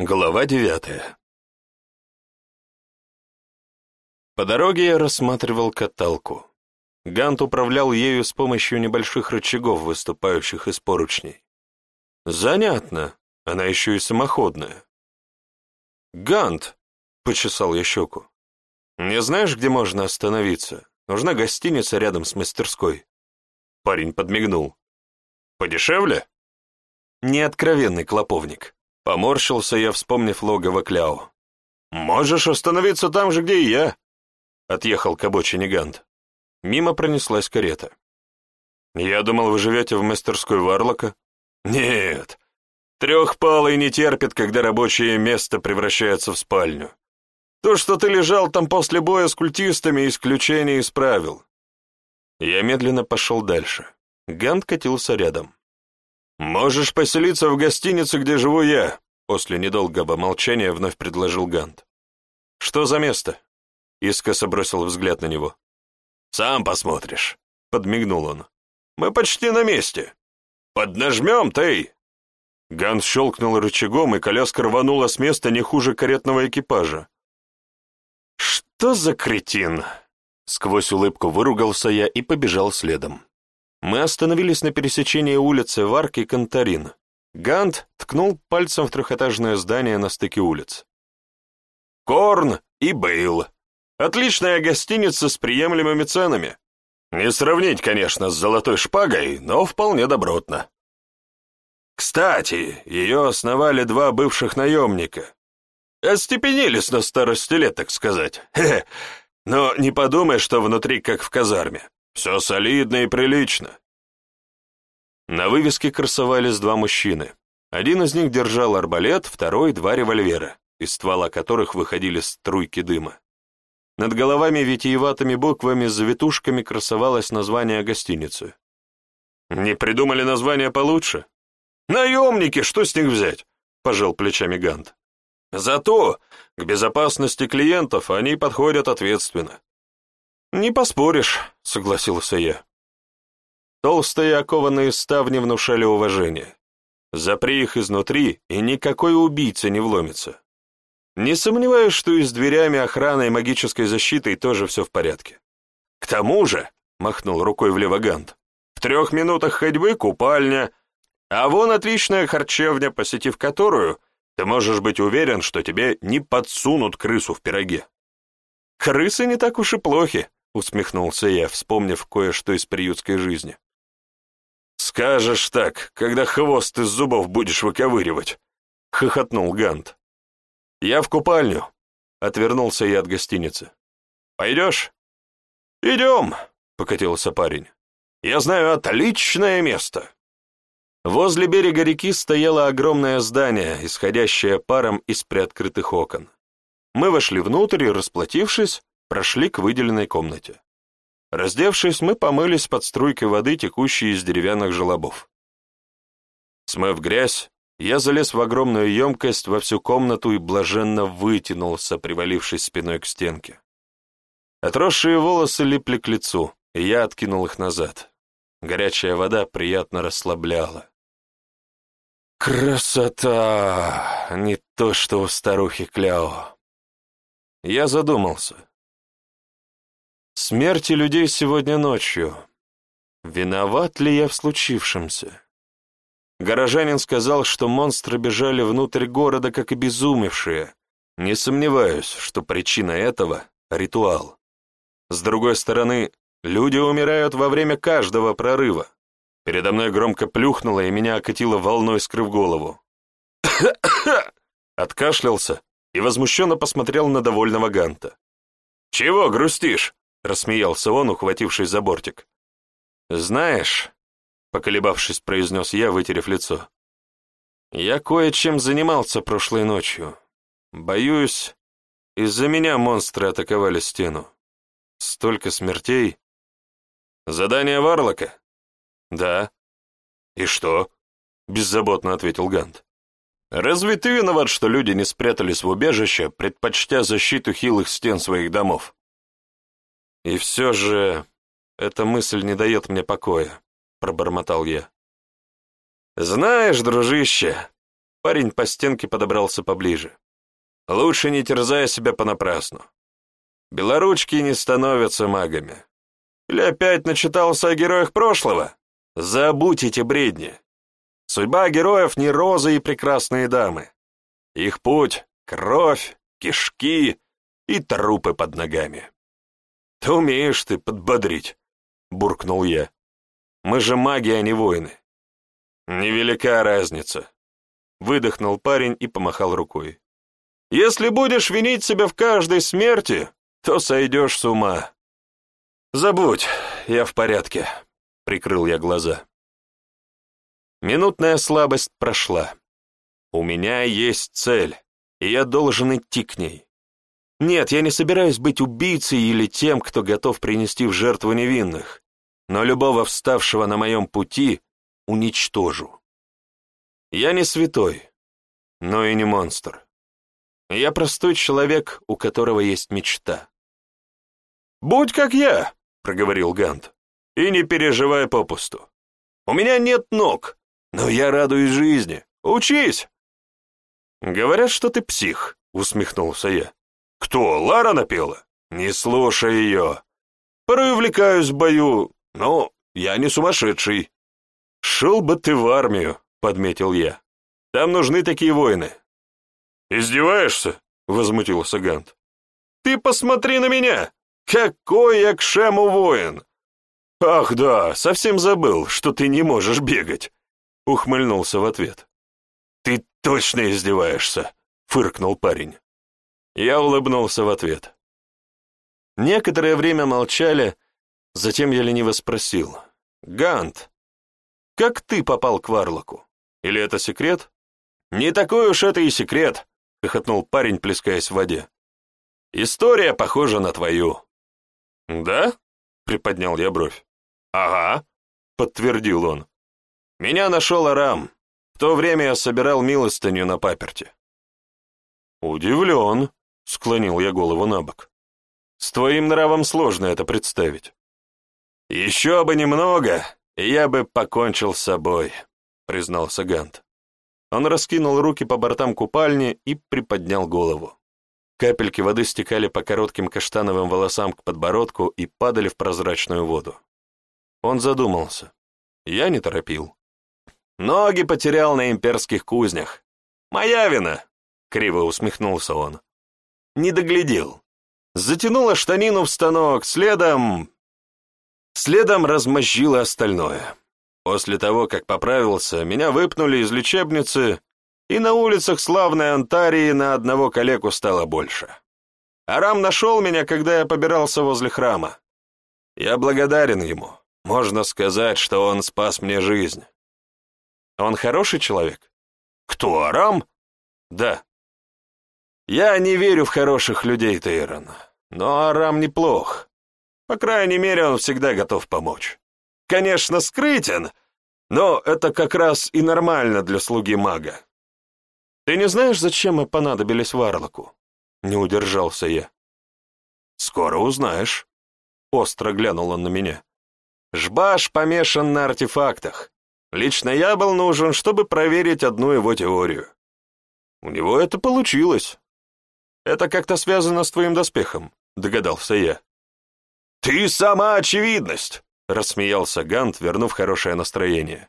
Глава девятая По дороге я рассматривал каталку. Гант управлял ею с помощью небольших рычагов, выступающих из поручней. Занятно, она еще и самоходная. «Гант!» — почесал я щеку. «Не знаешь, где можно остановиться? Нужна гостиница рядом с мастерской». Парень подмигнул. «Подешевле?» «Неоткровенный клоповник». Поморщился я, вспомнив логово Кляу. «Можешь остановиться там же, где и я», — отъехал к обочине Гант. Мимо пронеслась карета. «Я думал, вы живете в мастерской Варлока?» «Нет, трехпалый не терпит, когда рабочее место превращается в спальню. То, что ты лежал там после боя с культистами, исключение из правил». Я медленно пошел дальше. Гант катился рядом. «Можешь поселиться в гостинице, где живу я», после недолгого молчания вновь предложил Гант. «Что за место?» Искоса бросил взгляд на него. «Сам посмотришь», — подмигнул он. «Мы почти на месте. Поднажмем, ты!» Гант щелкнул рычагом, и коляска рванула с места не хуже каретного экипажа. «Что за кретин?» Сквозь улыбку выругался я и побежал следом. Мы остановились на пересечении улицы Варк и Конторин. Гант ткнул пальцем в трехэтажное здание на стыке улиц. «Корн и Бейл. Отличная гостиница с приемлемыми ценами. Не сравнить, конечно, с золотой шпагой, но вполне добротно. Кстати, ее основали два бывших наемника. Остепенились на старости лет, так сказать. Хе -хе. Но не подумай, что внутри как в казарме. Все солидно и прилично. На вывеске красовались два мужчины. Один из них держал арбалет, второй — два револьвера, из ствола которых выходили струйки дыма. Над головами витиеватыми буквами с завитушками красовалось название гостиницы. «Не придумали название получше?» «Наемники, что с них взять?» — пожал плечами Гант. «Зато к безопасности клиентов они подходят ответственно. «Не поспоришь», — согласился я. Толстые окованные ставни внушали уважение. Запри их изнутри, и никакой убийца не вломится. Не сомневаюсь, что и с дверями охраны и магической защитой тоже все в порядке. К тому же, — махнул рукой влево Гант, — в трех минутах ходьбы купальня, а вон отличная харчевня, посетив которую, ты можешь быть уверен, что тебе не подсунут крысу в пироге. Крысы не так уж и плохи, усмехнулся я, вспомнив кое-что из приютской жизни. «Скажешь так, когда хвост из зубов будешь выковыривать», — хохотнул Гант. «Я в купальню», — отвернулся я от гостиницы. «Пойдешь?» «Идем», — покатился парень. «Я знаю отличное место». Возле берега реки стояло огромное здание, исходящее паром из приоткрытых окон. Мы вошли внутрь и, расплатившись, прошли к выделенной комнате. Раздевшись, мы помылись под струйкой воды, текущей из деревянных желобов. Смыв грязь, я залез в огромную емкость во всю комнату и блаженно вытянулся, привалившись спиной к стенке. Отросшие волосы липли к лицу, и я откинул их назад. Горячая вода приятно расслабляла. Красота! Не то, что у старухи Кляо. Я задумался. Смерти людей сегодня ночью. Виноват ли я в случившемся? Горожанин сказал, что монстры бежали внутрь города, как обезумевшие. Не сомневаюсь, что причина этого — ритуал. С другой стороны, люди умирают во время каждого прорыва. Передо мной громко плюхнуло, и меня окатило волной, скрыв голову. Откашлялся и возмущенно посмотрел на довольного Ганта. «Чего грустишь?» — рассмеялся он, ухватившись за бортик. «Знаешь», — поколебавшись, произнес я, вытерев лицо, «я кое-чем занимался прошлой ночью. Боюсь, из-за меня монстры атаковали стену. Столько смертей». «Задание Варлока?» «Да». «И что?» — беззаботно ответил Гант. «Разве ты виноват, что люди не спрятались в убежище, предпочтя защиту хилых стен своих домов?» «И все же эта мысль не дает мне покоя», — пробормотал я. «Знаешь, дружище, Парень по стенке подобрался поближе. Лучше не терзая себя понапрасну. Белоручки не становятся магами. Или опять начитался о героях прошлого? Забудь эти бредни. Судьба героев не розы и прекрасные дамы. Их путь — кровь, кишки и трупы под ногами. «Да умеешь ты подбодрить», — буркнул я. «Мы же маги, а не воины». «Невелика разница», — выдохнул парень и помахал рукой. «Если будешь винить себя в каждой смерти, то сойдешь с ума». «Забудь, я в порядке», — прикрыл я глаза. Минутная слабость прошла. У меня есть цель, и я должен идти к ней. Нет, я не собираюсь быть убийцей или тем, кто готов принести в жертву невинных, но любого вставшего на моем пути уничтожу. Я не святой, но и не монстр. Я простой человек, у которого есть мечта. «Будь как я», — проговорил Гант, — «и не переживай попусту. У меня нет ног, но я радуюсь жизни. Учись!» «Говорят, что ты псих», — усмехнулся я. «Кто, Лара напела? Не слушай ее. Порой увлекаюсь в бою, но я не сумасшедший». «Шел бы ты в армию», — подметил я. «Там нужны такие воины». «Издеваешься?» — возмутился Гант. «Ты посмотри на меня! Какой я к шему воин!» «Ах да, совсем забыл, что ты не можешь бегать!» — ухмыльнулся в ответ. «Ты точно издеваешься!» — фыркнул парень. Я улыбнулся в ответ. Некоторое время молчали, затем я лениво спросил. «Гант, как ты попал к Варлоку? Или это секрет?» «Не такой уж это и секрет», — хохотнул парень, плескаясь в воде. «История похожа на твою». «Да?» — приподнял я бровь. «Ага», — подтвердил он. «Меня нашел Арам. В то время я собирал милостыню на паперте». «Удивлен», — склонил я голову на бок. «С твоим нравом сложно это представить». «Еще бы немного, я бы покончил с собой», — признался Гант. Он раскинул руки по бортам купальни и приподнял голову. Капельки воды стекали по коротким каштановым волосам к подбородку и падали в прозрачную воду. Он задумался. Я не торопил. Ноги потерял на имперских кузнях. Моя вина, криво усмехнулся он. Не доглядел. Затянула штанину в станок, следом... Следом размозжила остальное. После того, как поправился, меня выпнули из лечебницы, и на улицах славной Антарии на одного коллегу стало больше. Арам нашел меня, когда я побирался возле храма. Я благодарен ему. Можно сказать, что он спас мне жизнь. Он хороший человек? Кто, Арам? Да. Я не верю в хороших людей, Тейрон, но Арам неплох. По крайней мере, он всегда готов помочь. Конечно, скрытен, но это как раз и нормально для слуги мага. Ты не знаешь, зачем мы понадобились Варлоку? Не удержался я. Скоро узнаешь. Остро глянул он на меня. Жбаш помешан на артефактах. Лично я был нужен, чтобы проверить одну его теорию. У него это получилось. Это как-то связано с твоим доспехом, догадался я. Ты сама очевидность, рассмеялся Гант, вернув хорошее настроение.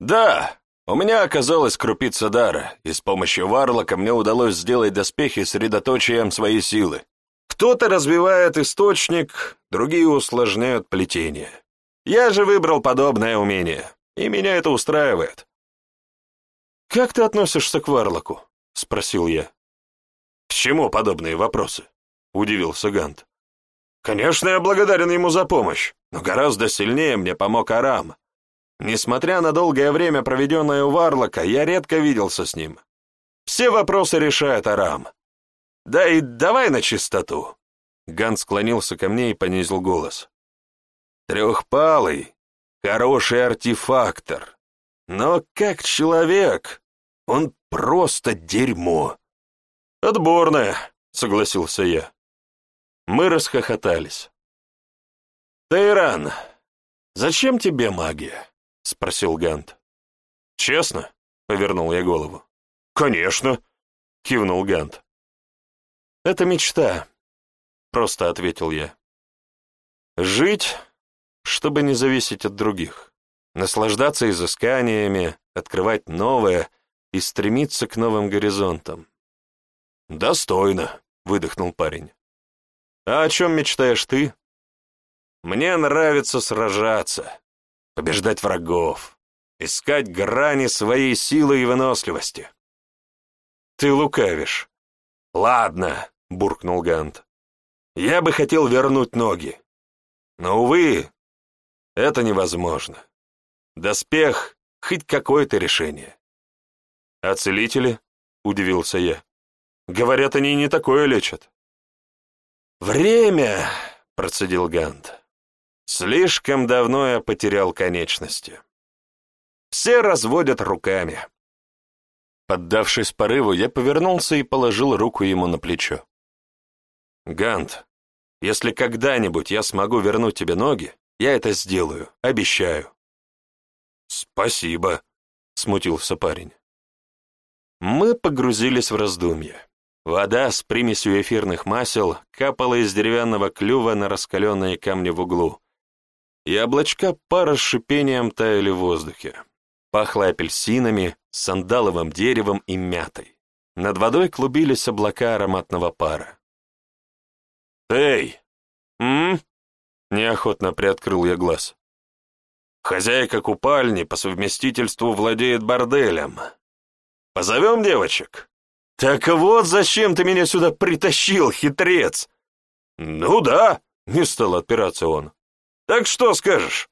Да, у меня оказалась крупица дара, и с помощью Варлока мне удалось сделать доспехи средоточием своей силы. Кто-то развивает источник, другие усложняют плетение. Я же выбрал подобное умение, и меня это устраивает. «Как ты относишься к Варлоку?» — спросил я. «К чему подобные вопросы?» — удивился Гант. «Конечно, я благодарен ему за помощь, но гораздо сильнее мне помог Арам. Несмотря на долгое время, проведенное у Варлока, я редко виделся с ним. Все вопросы решает Арам. Да и давай на чистоту». Гант склонился ко мне и понизил голос. Трехпалый, хороший артефактор. Но как человек, он просто дерьмо. Отборное, согласился я. Мы расхохотались. «Тейран, зачем тебе магия?» — спросил Гант. «Честно?» — повернул я голову. «Конечно», — кивнул Гант. «Это мечта», — просто ответил я. «Жить, чтобы не зависеть от других, наслаждаться изысканиями, открывать новое и стремиться к новым горизонтам». «Достойно», — выдохнул парень. «А о чем мечтаешь ты?» «Мне нравится сражаться, побеждать врагов, искать грани своей силы и выносливости». «Ты лукавишь». «Ладно», — буркнул Гант. «Я бы хотел вернуть ноги. Но, увы, это невозможно. Доспех — хоть какое-то решение». «А целители?» — удивился я. «Говорят, они не такое лечат». «Время!» — процедил Гант. «Слишком давно я потерял конечности. Все разводят руками». Поддавшись порыву, я повернулся и положил руку ему на плечо. «Гант, если когда-нибудь я смогу вернуть тебе ноги, я это сделаю, обещаю». «Спасибо», — смутился парень. Мы погрузились в раздумья. Вода с примесью эфирных масел капала из деревянного клюва на раскаленные камни в углу, и облачка пара с шипением таяли в воздухе. Пахло апельсинами, сандаловым деревом и мятой. Над водой клубились облака ароматного пара. «Эй! М?», неохотно приоткрыл я глаз. «Хозяйка купальни по совместительству владеет борделем. Позовем девочек?» «Так вот, зачем ты меня сюда притащил, хитрец?» «Ну да», — не стал отпираться он. «Так что скажешь?»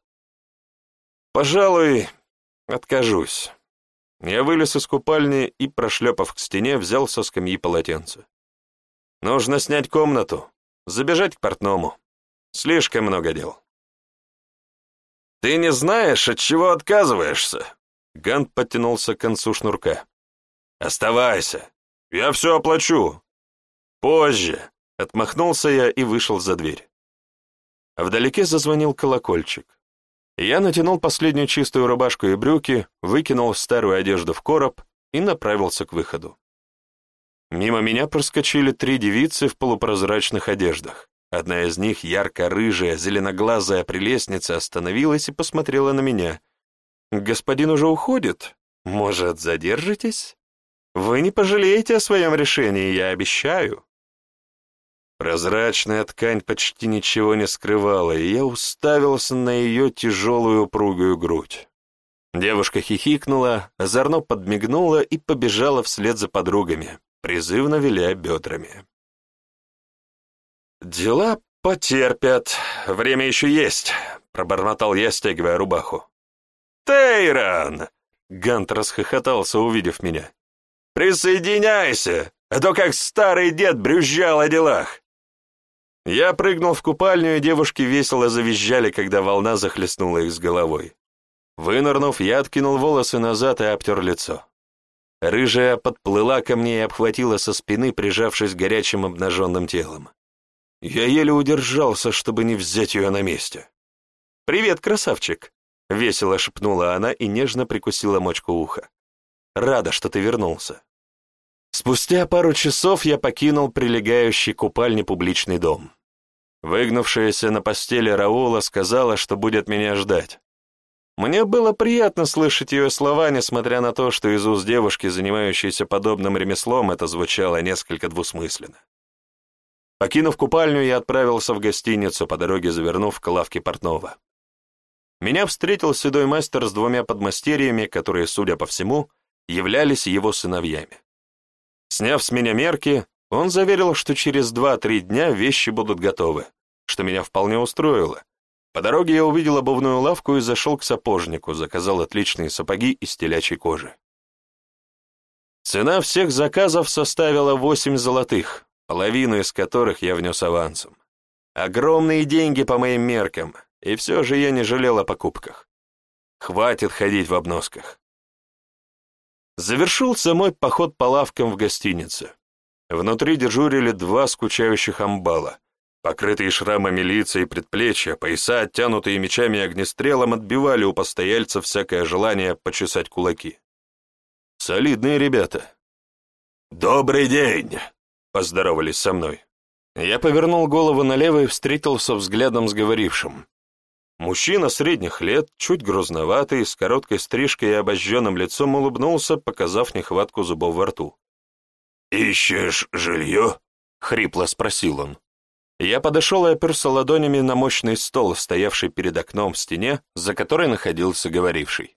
«Пожалуй, откажусь». Я вылез из купальни и, прошлепав к стене, взял со скамьи полотенце. «Нужно снять комнату, забежать к портному. Слишком много дел». «Ты не знаешь, от чего отказываешься?» Гант подтянулся к концу шнурка. «Оставайся, я все оплачу. Позже. Отмахнулся я и вышел за дверь. Вдалеке зазвонил колокольчик. Я натянул последнюю чистую рубашку и брюки, выкинул старую одежду в короб и направился к выходу. Мимо меня проскочили три девицы в полупрозрачных одеждах. Одна из них, ярко-рыжая, зеленоглазая прелестница, остановилась и посмотрела на меня. «Господин уже уходит? Может, задержитесь?» Вы не пожалеете о своем решении, я обещаю. Прозрачная ткань почти ничего не скрывала, и я уставился на ее тяжелую упругую грудь. Девушка хихикнула, озорно подмигнула и побежала вслед за подругами, призывно виляя бедрами. «Дела потерпят, время еще есть», — пробормотал я, стягивая рубаху. «Тейрон!» — Гант расхохотался, увидев меня. Присоединяйся, а то как старый дед брюзжал о делах. Я прыгнул в купальню, и девушки весело завизжали, когда волна захлестнула их с головой. Вынырнув, я откинул волосы назад и обтер лицо. Рыжая подплыла ко мне и обхватила со спины, прижавшись горячим обнаженным телом. Я еле удержался, чтобы не взять ее на месте. «Привет, красавчик!» — весело шепнула она и нежно прикусила мочку уха. Рада, что ты вернулся. Спустя пару часов я покинул прилегающий к купальне публичный дом. Выгнувшаяся на постели Раула сказала, что будет меня ждать. Мне было приятно слышать ее слова, несмотря на то, что из уст девушки, занимающейся подобным ремеслом, это звучало несколько двусмысленно. Покинув купальню, я отправился в гостиницу, по дороге завернув к лавке портного. Меня встретил седой мастер с двумя подмастерьями, которые, судя по всему, являлись его сыновьями. Сняв с меня мерки, он заверил, что через два-три дня вещи будут готовы, что меня вполне устроило. По дороге я увидел обувную лавку и зашел к сапожнику, заказал отличные сапоги из телячьей кожи. Цена всех заказов составила восемь золотых, половину из которых я внес авансом. Огромные деньги по моим меркам, и все же я не жалел о покупках. Хватит ходить в обносках. Завершился мой поход по лавкам в гостинице. Внутри дежурили два скучающих амбала. Покрытые шрамами лица и предплечья, пояса, оттянутые мечами и огнестрелом, отбивали у постояльцев всякое желание почесать кулаки. Солидные ребята, «Добрый день!» — поздоровались со мной. Я повернул голову налево и встретился взглядом с говорившим. Мужчина средних лет, чуть грузноватый, с короткой стрижкой и обожженным лицом улыбнулся, показав нехватку зубов во рту. «Ищешь жилье?» — хрипло спросил он. Я подошел и оперся ладонями на мощный стол, стоявший перед окном в стене, за которой находился говоривший.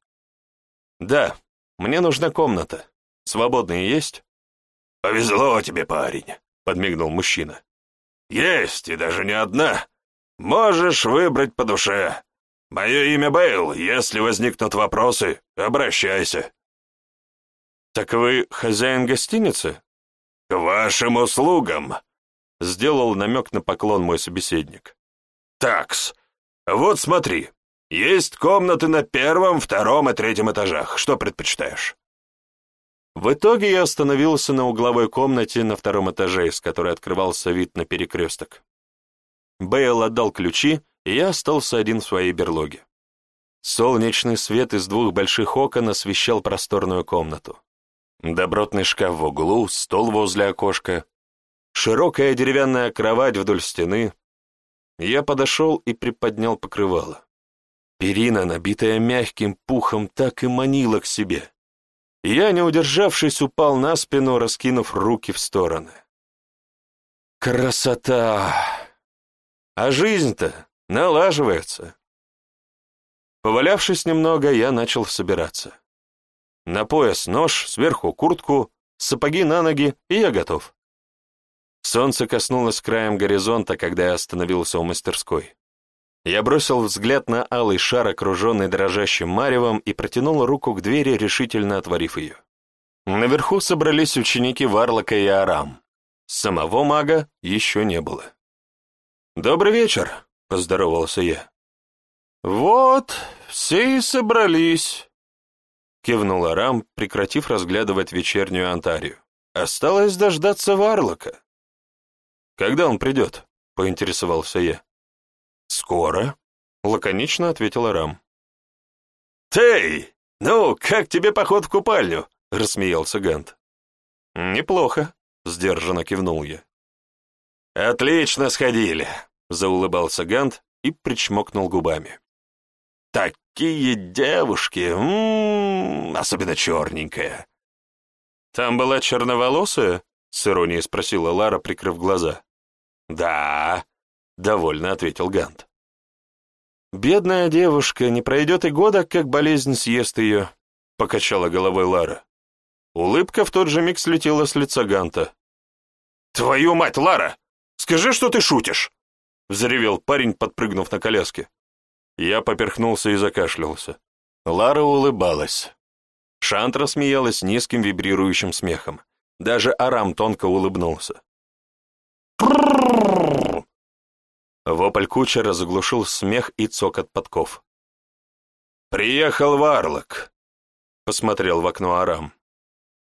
«Да, мне нужна комната. Свободные есть?» «Повезло тебе, парень», — подмигнул мужчина. «Есть, и даже не одна. Можешь выбрать по душе. Мое имя Бейл, если возникнут вопросы, обращайся». «Так вы хозяин гостиницы?» «К вашим услугам», — сделал намек на поклон мой собеседник. «Такс, вот смотри, есть комнаты на первом, втором и третьем этажах. Что предпочитаешь?» В итоге я остановился на угловой комнате на втором этаже, из которой открывался вид на перекресток. Бейл отдал ключи, и я остался один в своей берлоге. Солнечный свет из двух больших окон освещал просторную комнату. Добротный шкаф в углу, стол возле окошка, широкая деревянная кровать вдоль стены. Я подошел и приподнял покрывало. Перина, набитая мягким пухом, так и манила к себе. Я, не удержавшись, упал на спину, раскинув руки в стороны. Красота! А жизнь-то налаживается. Повалявшись немного, я начал собираться. На пояс нож, сверху куртку, сапоги на ноги, и я готов. Солнце коснулось краем горизонта, когда я остановился у мастерской. Я бросил взгляд на алый шар, окруженный дрожащим маревом, и протянул руку к двери, решительно отворив ее. Наверху собрались ученики Варлока и Арам. Самого мага еще не было. «Добрый вечер», — поздоровался я. «Вот, все и собрались», — кивнул Арам, прекратив разглядывать вечернюю Антарию. «Осталось дождаться Варлока». «Когда он придет?» — поинтересовался я. «Скоро», — лаконично ответил Арам. «Тей, ну, как тебе поход в купальню?» — рассмеялся Гант. «Неплохо», — сдержанно кивнул я. «Отлично сходили», — заулыбался Гант и причмокнул губами. «Такие девушки, м -м, особенно черненькая». «Там была черноволосая?» — с иронией спросила Лара, прикрыв глаза. «Да», — довольно ответил Гант. «Бедная девушка, не пройдет и года, как болезнь съест ее», — покачала головой Лара. Улыбка в тот же миг слетела с лица Ганта. «Твою мать, Лара! Скажи, что ты шутишь!» — взревел парень, подпрыгнув на коляске. Я поперхнулся и закашлялся. Лара улыбалась. Шантра смеялась низким вибрирующим смехом. Даже Арам тонко улыбнулся. Вопль кучера заглушил смех и цокот подков. «Приехал Варлок!» — посмотрел в окно Арам.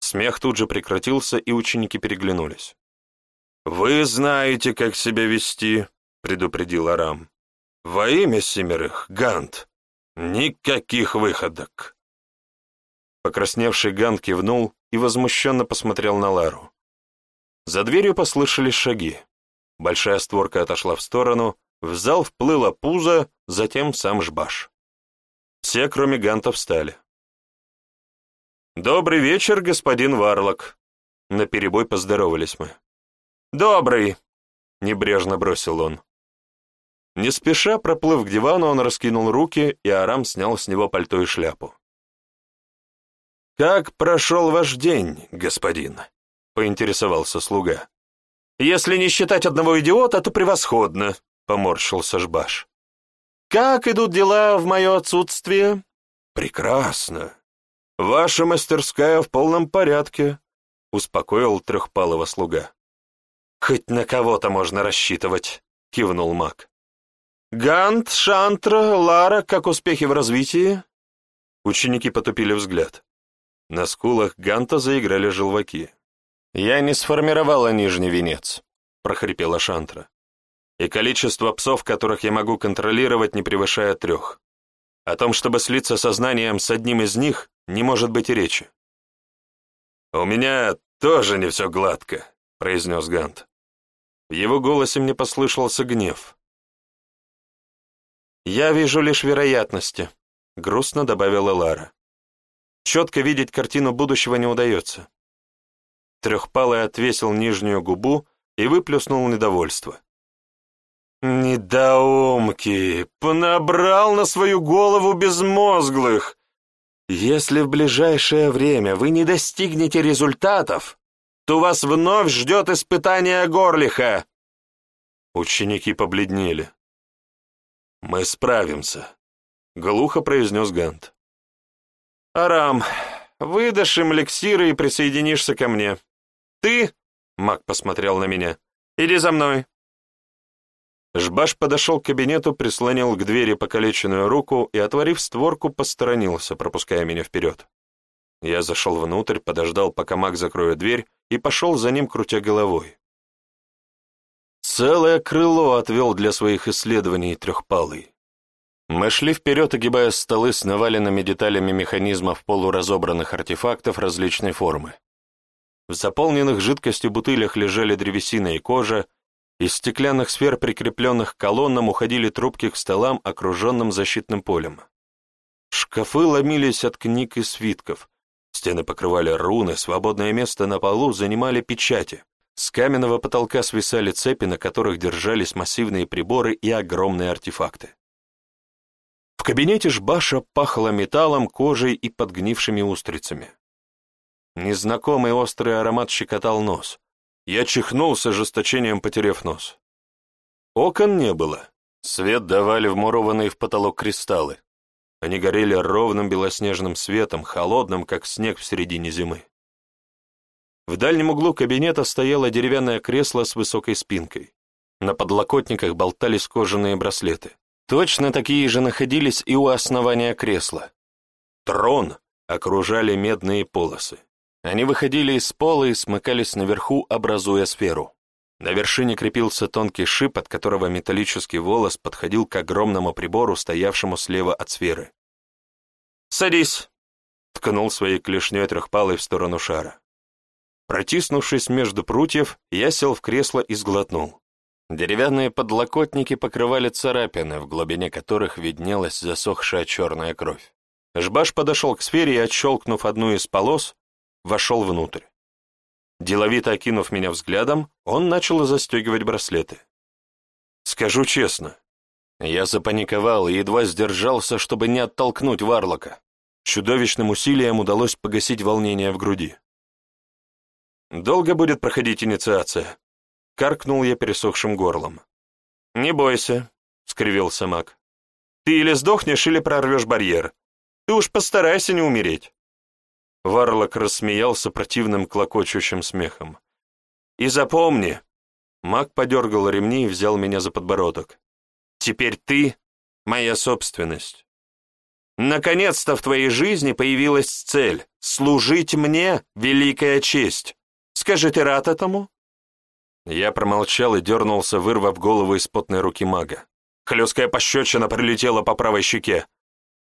Смех тут же прекратился, и ученики переглянулись. «Вы знаете, как себя вести», — предупредил Арам. «Во имя семерых, Гант, никаких выходок». Покрасневший Гант кивнул и возмущенно посмотрел на Лару. За дверью послышались шаги. Большая створка отошла в сторону, в зал вплыло пузо, затем сам жбаш. Все, кроме Ганта, встали. «Добрый вечер, господин Варлок!» Наперебой поздоровались мы. «Добрый!» — небрежно бросил он. Не спеша, проплыв к дивану, он раскинул руки, и Арам снял с него пальто и шляпу. «Как прошел ваш день, господин?» — поинтересовался слуга. «Если не считать одного идиота, то превосходно», — поморщился Жбаш. «Как идут дела в мое отсутствие?» «Прекрасно. Ваша мастерская в полном порядке», — успокоил трехпалого слуга. «Хоть на кого-то можно рассчитывать», — кивнул маг. «Гант, Шантра, Лара, как успехи в развитии?» Ученики потупили взгляд. На скулах Ганта заиграли желваки. «Я не сформировала нижний венец», — прохрипела Шантра. «И количество псов, которых я могу контролировать, не превышает трех. О том, чтобы слиться сознанием с одним из них, не может быть и речи». «У меня тоже не все гладко», — произнес Гант. В его голосе мне послышался гнев. «Я вижу лишь вероятности», — грустно добавила Лара. «Четко видеть картину будущего не удается». Трехпалый отвесил нижнюю губу и выплюснул недовольство. «Недоумки! Понабрал на свою голову безмозглых! Если в ближайшее время вы не достигнете результатов, то вас вновь ждет испытание Горлиха!» Ученики побледнели. «Мы справимся», — глухо произнес Гант. «Арам, выдашь им эликсиры и присоединишься ко мне. Ты, — маг посмотрел на меня, — иди за мной». Жбаш подошел к кабинету, прислонил к двери покалеченную руку и, отворив створку, посторонился, пропуская меня вперед. Я зашел внутрь, подождал, пока маг закроет дверь, и пошел за ним, крутя головой. Целое крыло отвел для своих исследований трехпалый. Мы шли вперед, огибая столы с наваленными деталями механизмов полуразобранных артефактов различной формы. В заполненных жидкостью бутылях лежали древесина и кожа, из стеклянных сфер, прикрепленных к колоннам, уходили трубки к столам, окруженным защитным полем. Шкафы ломились от книг и свитков, стены покрывали руны, свободное место на полу занимали печати. С каменного потолка свисали цепи, на которых держались массивные приборы и огромные артефакты. В кабинете Жбаша пахло металлом, кожей и подгнившими устрицами. Незнакомый острый аромат щекотал нос. Я чихнул с ожесточением, потеряв нос. Окон не было. Свет давали вмурованные в потолок кристаллы. Они горели ровным белоснежным светом, холодным, как снег в середине зимы. В дальнем углу кабинета стояло деревянное кресло с высокой спинкой. На подлокотниках болтались кожаные браслеты. Точно такие же находились и у основания кресла. Трон окружали медные полосы. Они выходили из пола и смыкались наверху, образуя сферу. На вершине крепился тонкий шип, от которого металлический волос подходил к огромному прибору, стоявшему слева от сферы. «Садись!» — ткнул своей клешней трехпалой в сторону шара. Протиснувшись между прутьев, я сел в кресло и сглотнул. Деревянные подлокотники покрывали царапины, в глубине которых виднелась засохшая черная кровь. Жбаш подошел к сфере и, отщелкнув одну из полос, вошел внутрь. Деловито окинув меня взглядом, он начал застегивать браслеты. Скажу честно, я запаниковал и едва сдержался, чтобы не оттолкнуть Варлока. Чудовищным усилием удалось погасить волнение в груди. «Долго будет проходить инициация?» — каркнул я пересохшим горлом. «Не бойся», — скривился маг. «Ты или сдохнешь, или прорвешь барьер. Ты уж постарайся не умереть». Варлок рассмеялся противным клокочущим смехом. «И запомни!» Маг подергал ремни и взял меня за подбородок. «Теперь ты — моя собственность. Наконец-то в твоей жизни появилась цель — служить мне — великая честь. Скажи, ты рад этому?» Я промолчал и дернулся, вырвав голову из потной руки мага. Хлесткая пощечина прилетела по правой щеке.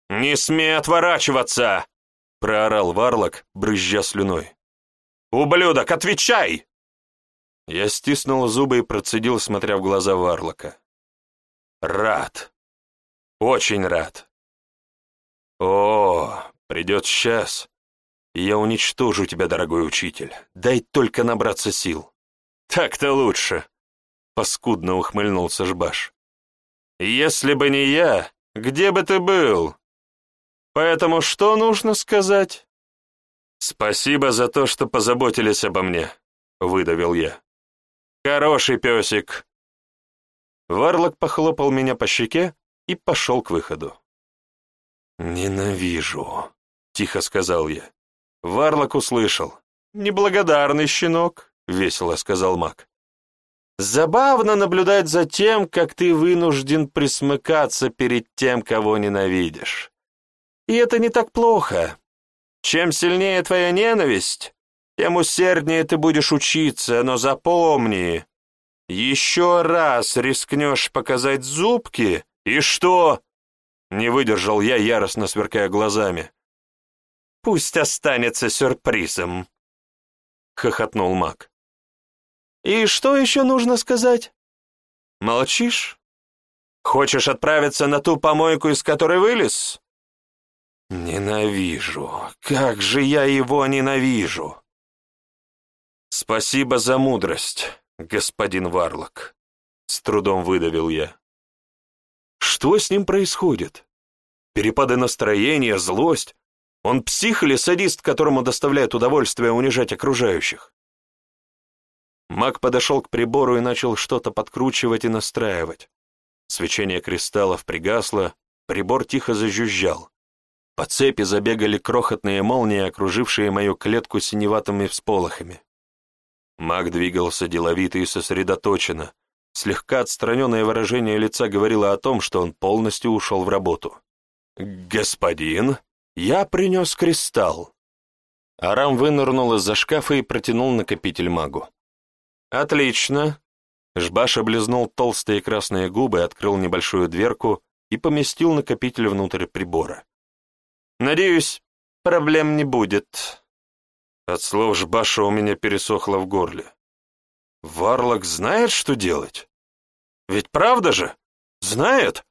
«Не смей отворачиваться!» — проорал Варлок, брызжа слюной. «Ублюдок, отвечай!» Я стиснул зубы и процедил, смотря в глаза Варлока. «Рад. Очень рад. О, придет час, и я уничтожу тебя, дорогой учитель. Дай только набраться сил». «Так-то лучше», — паскудно ухмыльнулся Жбаш. «Если бы не я, где бы ты был?» Поэтому что нужно сказать? Спасибо за то, что позаботились обо мне, выдавил я. Хороший песик. Варлок похлопал меня по щеке и пошел к выходу. «Ненавижу», — тихо сказал я. Варлок услышал. «Неблагодарный щенок», — весело сказал маг. «Забавно наблюдать за тем, как ты вынужден присмыкаться перед тем, кого ненавидишь. И это не так плохо. Чем сильнее твоя ненависть, тем усерднее ты будешь учиться, но запомни, еще раз рискнешь показать зубки, и что? Не выдержал я, яростно сверкая глазами. Пусть останется сюрпризом. — хохотнул маг. «И что еще нужно сказать?» «Молчишь? Хочешь отправиться на ту помойку, из которой вылез?» «Ненавижу! Как же я его ненавижу!» «Спасибо за мудрость, господин Варлок», — с трудом выдавил я. «Что с ним происходит? Перепады настроения, злость? Он псих или садист, которому доставляет удовольствие унижать окружающих?» Маг подошел к прибору и начал что-то подкручивать и настраивать. Свечение кристаллов пригасло, прибор тихо зажужжал. По цепи забегали крохотные молнии, окружившие мою клетку синеватыми всполохами. Маг двигался деловито и сосредоточенно. Слегка отстраненное выражение лица говорило о том, что он полностью ушел в работу. «Господин, я принес кристалл». Арам вынырнул из-за шкафа и протянул накопитель магу. «Отлично». Жбаш облизнул толстые красные губы, открыл небольшую дверку и поместил накопитель внутрь прибора. Надеюсь, проблем не будет. От слов Жбаша у меня пересохло в горле. Варлок знает, что делать? Ведь правда же? Знает?